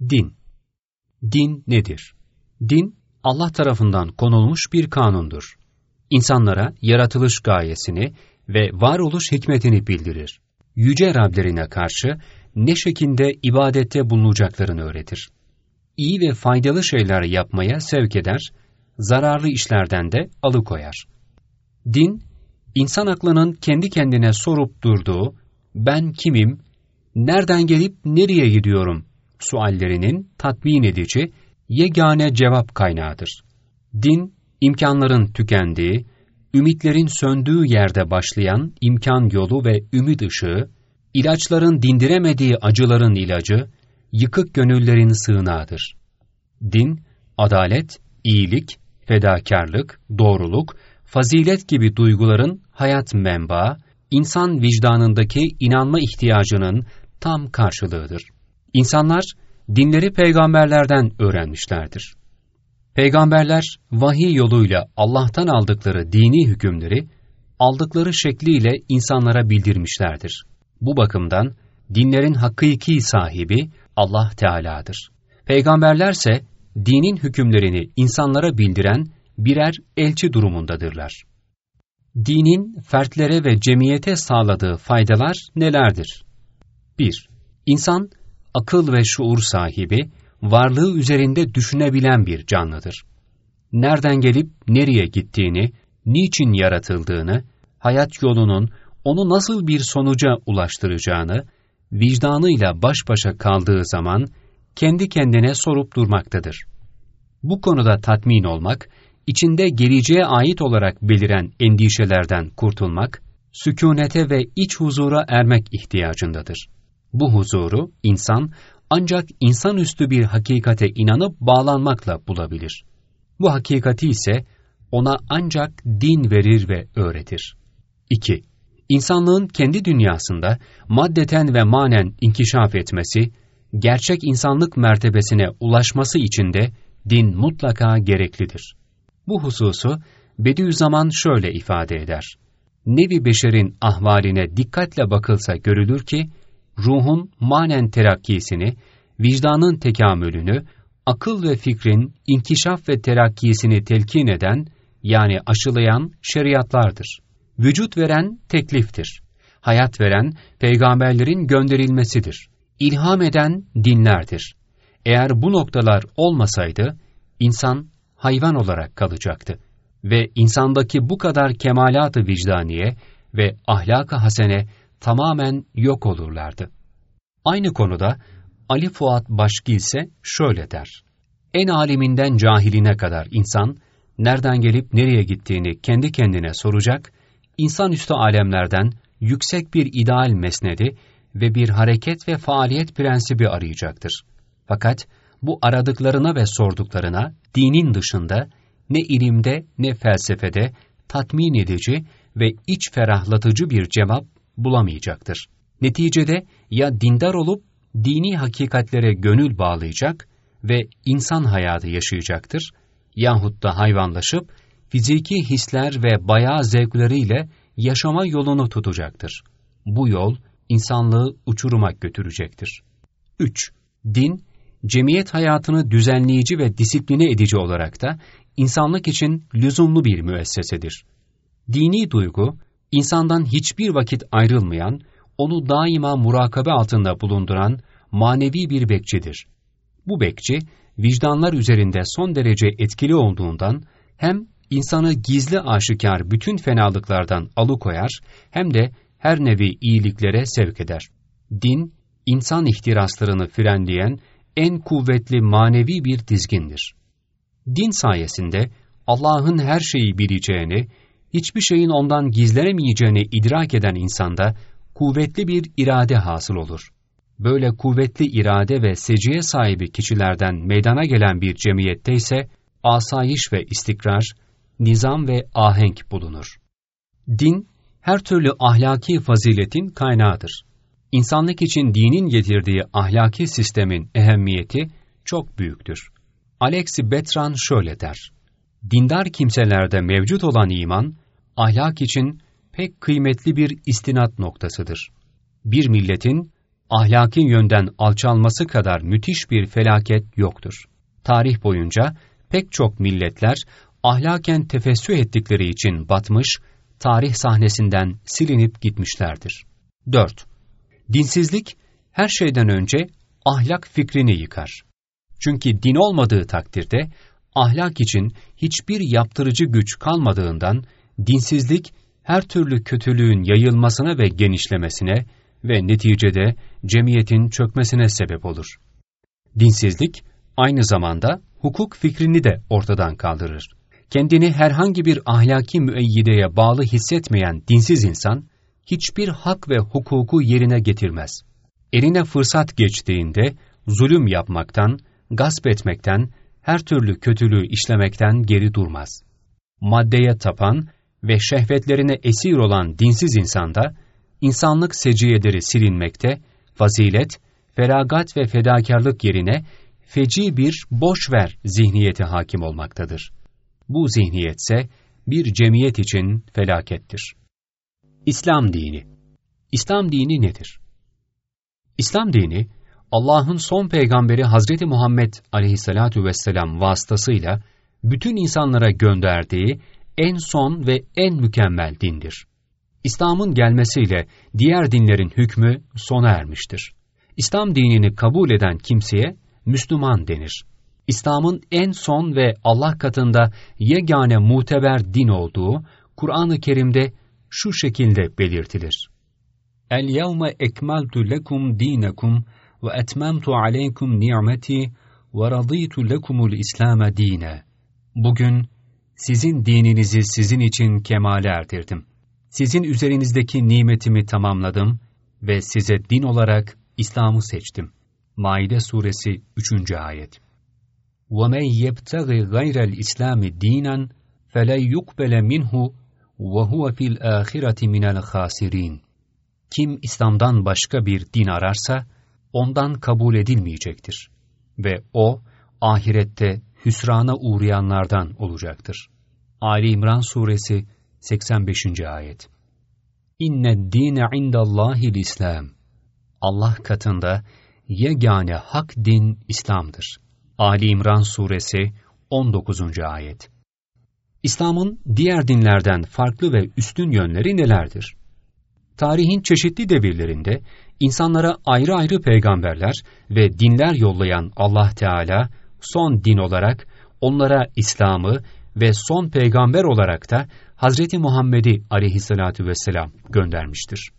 Din Din nedir? Din, Allah tarafından konulmuş bir kanundur. İnsanlara yaratılış gayesini ve varoluş hikmetini bildirir. Yüce Rablerine karşı ne şekilde ibadette bulunacaklarını öğretir. İyi ve faydalı şeyler yapmaya sevk eder, zararlı işlerden de alıkoyar. Din, insan aklının kendi kendine sorup durduğu, ben kimim, nereden gelip nereye gidiyorum suallerinin tatmin edici, yegane cevap kaynağıdır. Din, imkanların tükendiği, ümitlerin söndüğü yerde başlayan imkan yolu ve ümit ışığı, ilaçların dindiremediği acıların ilacı, yıkık gönüllerin sığınağıdır. Din, adalet, iyilik, fedakarlık, doğruluk, fazilet gibi duyguların hayat menbaı, insan vicdanındaki inanma ihtiyacının tam karşılığıdır. İnsanlar dinleri peygamberlerden öğrenmişlerdir. Peygamberler vahiy yoluyla Allah'tan aldıkları dini hükümleri aldıkları şekliyle insanlara bildirmişlerdir. Bu bakımdan dinlerin hakiki sahibi Allah Teala'dır. Peygamberlerse dinin hükümlerini insanlara bildiren birer elçi durumundadırlar. Dinin fertlere ve cemiyete sağladığı faydalar nelerdir? 1. İnsan akıl ve şuur sahibi, varlığı üzerinde düşünebilen bir canlıdır. Nereden gelip nereye gittiğini, niçin yaratıldığını, hayat yolunun onu nasıl bir sonuca ulaştıracağını, vicdanıyla baş başa kaldığı zaman kendi kendine sorup durmaktadır. Bu konuda tatmin olmak, içinde geleceğe ait olarak beliren endişelerden kurtulmak, sükunete ve iç huzura ermek ihtiyacındadır. Bu huzuru insan ancak insanüstü bir hakikate inanıp bağlanmakla bulabilir. Bu hakikati ise ona ancak din verir ve öğretir. 2. İnsanlığın kendi dünyasında maddeten ve manen inkişaf etmesi, gerçek insanlık mertebesine ulaşması için de din mutlaka gereklidir. Bu hususu Bediüzzaman şöyle ifade eder. Nevi beşerin ahvaline dikkatle bakılsa görülür ki, ruhun manen terakkisini, vicdanın tekamülünü, akıl ve fikrin inkişaf ve terakkisini telkin eden, yani aşılayan şeriatlardır. Vücut veren tekliftir. Hayat veren peygamberlerin gönderilmesidir. İlham eden dinlerdir. Eğer bu noktalar olmasaydı, insan hayvan olarak kalacaktı. Ve insandaki bu kadar kemalat-ı vicdaniye ve ahlak-ı hasene tamamen yok olurlardı. Aynı konuda Ali Fuat Başki ise şöyle der. En aliminden cahiline kadar insan, nereden gelip nereye gittiğini kendi kendine soracak, insanüstü alemlerden yüksek bir ideal mesnedi ve bir hareket ve faaliyet prensibi arayacaktır. Fakat bu aradıklarına ve sorduklarına dinin dışında ne ilimde ne felsefede tatmin edici ve iç ferahlatıcı bir cevap bulamayacaktır. Neticede ya dindar olup dini hakikatlere gönül bağlayacak ve insan hayatı yaşayacaktır yahut da hayvanlaşıp fiziki hisler ve bayağı zevkleriyle yaşama yolunu tutacaktır. Bu yol insanlığı uçuruma götürecektir. 3. Din, cemiyet hayatını düzenleyici ve disipline edici olarak da insanlık için lüzumlu bir müessesedir. Dini duygu, insandan hiçbir vakit ayrılmayan, onu daima murakabe altında bulunduran manevi bir bekçidir. Bu bekçi, vicdanlar üzerinde son derece etkili olduğundan hem insanı gizli aşikar bütün fenalıklardan alıkoyar hem de her nevi iyiliklere sevk eder. Din, insan ihtiraslarını frenleyen en kuvvetli manevi bir dizgindir. Din sayesinde Allah'ın her şeyi bileceğini, hiçbir şeyin ondan gizlenemeyeceğini idrak eden insanda kuvvetli bir irade hasıl olur. Böyle kuvvetli irade ve seciye sahibi kişilerden meydana gelen bir cemiyette ise asayiş ve istikrar, nizam ve ahenk bulunur. Din, her türlü ahlaki faziletin kaynağıdır. İnsanlık için dinin getirdiği ahlaki sistemin ehemmiyeti çok büyüktür. Alexi Betran şöyle der. Dindar kimselerde mevcut olan iman, ahlak için pek kıymetli bir istinat noktasıdır. Bir milletin ahlaki yönden alçalması kadar müthiş bir felaket yoktur. Tarih boyunca pek çok milletler ahlaken tefessü ettikleri için batmış, tarih sahnesinden silinip gitmişlerdir. 4. Dinsizlik her şeyden önce ahlak fikrini yıkar. Çünkü din olmadığı takdirde ahlak için hiçbir yaptırıcı güç kalmadığından dinsizlik her türlü kötülüğün yayılmasına ve genişlemesine ve neticede cemiyetin çökmesine sebep olur. Dinsizlik aynı zamanda hukuk fikrini de ortadan kaldırır. Kendini herhangi bir ahlaki müeyyideye bağlı hissetmeyen dinsiz insan, hiçbir hak ve hukuku yerine getirmez. Eline fırsat geçtiğinde zulüm yapmaktan, gasp etmekten, her türlü kötülüğü işlemekten geri durmaz. Maddeye tapan ve şehvetlerine esir olan dinsiz insanda, insanlık seciyeleri silinmekte, fazilet, feragat ve fedakarlık yerine feci bir boş ver zihniyeti hakim olmaktadır. Bu zihniyetse bir cemiyet için felakettir. İslam dini İslam dini nedir? İslam dini, Allah'ın son peygamberi Hazreti Muhammed aleyhissalatu vesselam vasıtasıyla bütün insanlara gönderdiği en son ve en mükemmel dindir. İslam'ın gelmesiyle diğer dinlerin hükmü sona ermiştir. İslam dinini kabul eden kimseye Müslüman denir. İslam'ın en son ve Allah katında yegane muteber din olduğu Kur'an-ı Kerim'de şu şekilde belirtilir. El-yevme ekmeltu lekum dinekum ve etmemtu aleykum ni'meti ve raditu lekumul İslam'e dine. Bugün sizin dininizi sizin için kemale erdirdim. Sizin üzerinizdeki nimetimi tamamladım ve size din olarak İslam'ı seçtim. Maide suresi 3. ayet. وَمَنْ يَبْتَغِ غَيْرَ الْإِسْلَامِ دِينًا فَلَنْ يُقْبَلَ مِنْهُ وَهُوَ فِي الْآخِرَةِ مِنَ الْخَاسِرِينَ Kim İslam'dan başka bir din ararsa, ondan kabul edilmeyecektir. Ve o, ahirette hüsrana uğrayanlardan olacaktır. Ali İmran Suresi 85. Ayet İnne dine indallahil İslam Allah katında yegane hak din İslam'dır. Ali İmran Suresi 19. Ayet İslam'ın diğer dinlerden farklı ve üstün yönleri nelerdir? Tarihin çeşitli devirlerinde insanlara ayrı ayrı peygamberler ve dinler yollayan Allah Teala son din olarak onlara İslam'ı ve son peygamber olarak da Hazreti Muhammed'i aleyhissalatu vesselam göndermiştir.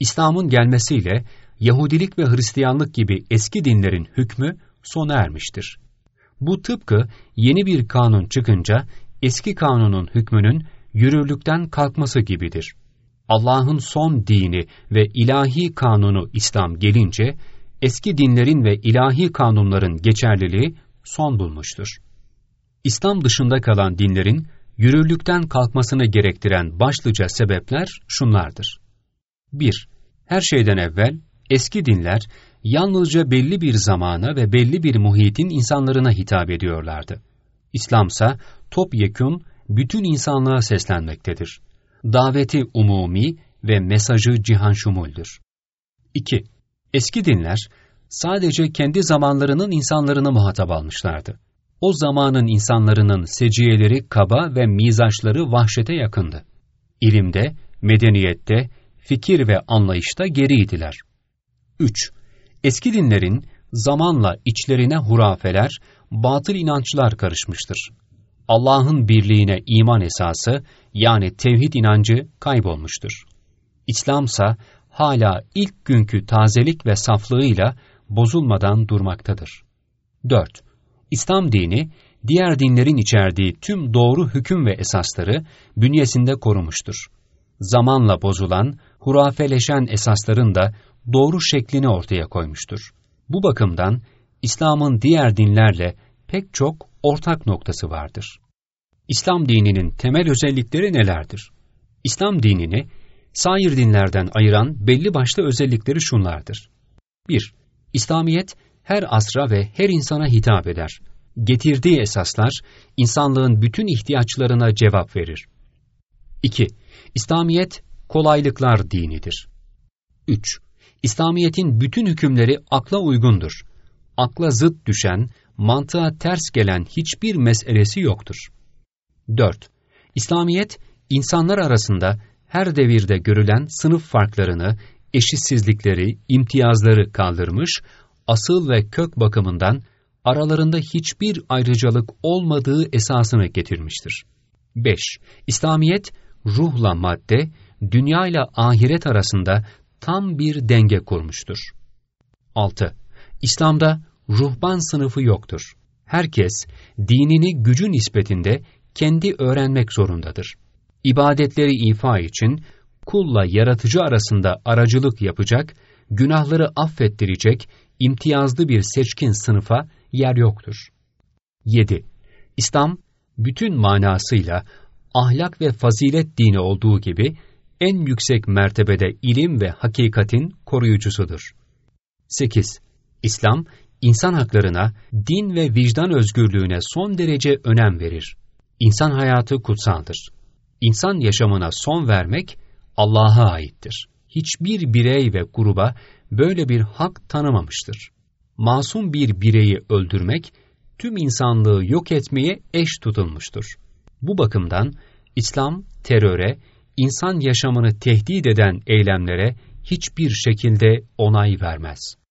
İslam'ın gelmesiyle Yahudilik ve Hristiyanlık gibi eski dinlerin hükmü sona ermiştir. Bu tıpkı yeni bir kanun çıkınca eski kanunun hükmünün yürürlükten kalkması gibidir. Allah'ın son dini ve ilahi kanunu İslam gelince eski dinlerin ve ilahi kanunların geçerliliği son bulmuştur. İslam dışında kalan dinlerin yürürlükten kalkmasını gerektiren başlıca sebepler şunlardır. 1. Her şeyden evvel eski dinler yalnızca belli bir zamana ve belli bir muhitin insanlarına hitap ediyorlardı. İslamsa topyekun bütün insanlığa seslenmektedir. Daveti umumi ve mesajı cihan şumuldür. 2. Eski dinler sadece kendi zamanlarının insanlarını muhatap almışlardı. O zamanın insanlarının seciyeleri kaba ve mizaçları vahşete yakındı. İlimde, medeniyette, fikir ve anlayışta geriydiler. 3. Eski dinlerin zamanla içlerine hurafeler, batıl inançlar karışmıştır. Allah'ın birliğine iman esası yani tevhid inancı kaybolmuştur. İslamsa hala ilk günkü tazelik ve saflığıyla bozulmadan durmaktadır. 4. İslam dini, diğer dinlerin içerdiği tüm doğru hüküm ve esasları bünyesinde korumuştur. Zamanla bozulan, hurafeleşen esasların da doğru şeklini ortaya koymuştur. Bu bakımdan İslam'ın diğer dinlerle pek çok ortak noktası vardır. İslam dininin temel özellikleri nelerdir? İslam dinini sair dinlerden ayıran belli başlı özellikleri şunlardır. 1. İslamiyet her asra ve her insana hitap eder. Getirdiği esaslar insanlığın bütün ihtiyaçlarına cevap verir. 2. İslamiyet kolaylıklar dinidir. 3. İslamiyet'in bütün hükümleri akla uygundur. Akla zıt düşen, mantığa ters gelen hiçbir meselesi yoktur. 4. İslamiyet, insanlar arasında her devirde görülen sınıf farklarını, eşitsizlikleri, imtiyazları kaldırmış, asıl ve kök bakımından aralarında hiçbir ayrıcalık olmadığı esasını getirmiştir. 5. İslamiyet, ruhla madde, dünya ile ahiret arasında tam bir denge kurmuştur. 6. İslam'da ruhban sınıfı yoktur. Herkes dinini gücü nispetinde kendi öğrenmek zorundadır. İbadetleri ifa için kulla yaratıcı arasında aracılık yapacak, günahları affettirecek imtiyazlı bir seçkin sınıfa yer yoktur. 7. İslam bütün manasıyla ahlak ve fazilet dini olduğu gibi en yüksek mertebede ilim ve hakikatin koruyucusudur. 8. İslam, insan haklarına, din ve vicdan özgürlüğüne son derece önem verir. İnsan hayatı kutsaldır. İnsan yaşamına son vermek Allah'a aittir. Hiçbir birey ve gruba böyle bir hak tanımamıştır. Masum bir bireyi öldürmek, tüm insanlığı yok etmeye eş tutulmuştur. Bu bakımdan İslam teröre, insan yaşamını tehdit eden eylemlere hiçbir şekilde onay vermez.